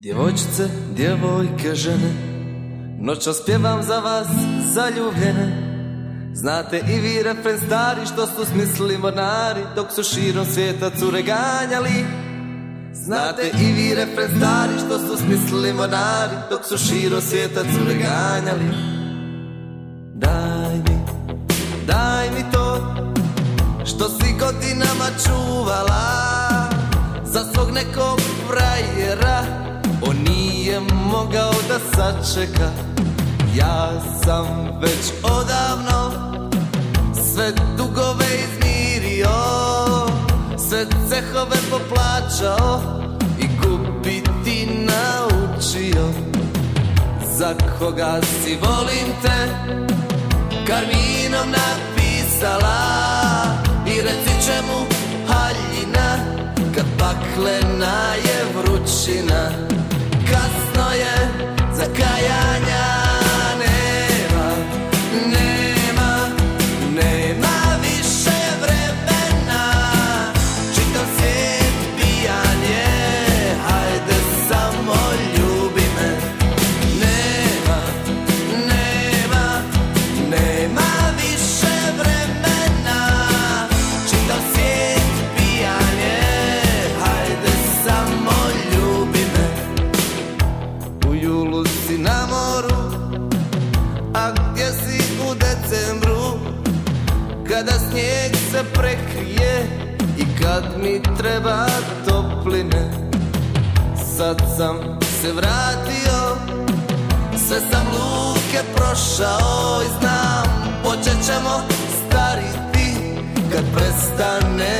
Djevojčice, djevojke, žene Noćas pjevam za vas zaljubljene. Znate i vi refren stari što su smislili mornari Dok su širom svijeta cure ganjali. Znate i vi refren stari što su smislili mornari Dok su širom svijeta cure ganjali. Daj mi, daj mi to Što si godinama čuvala Za svog nekog frajera On nije mogao da sačeka. Ja sam već odavno Sve dugove izmirio Sve cehove poplaćao I gubiti naučio. Za koga si volim te Karminom napisala I reci čemu haljina Kad paklena je vrućina Kada snijeg se prekrije I kad mi treba topline Sad sam se vratio Sve sam luke prošao I znam počet ćemo stariti Kad ljubiti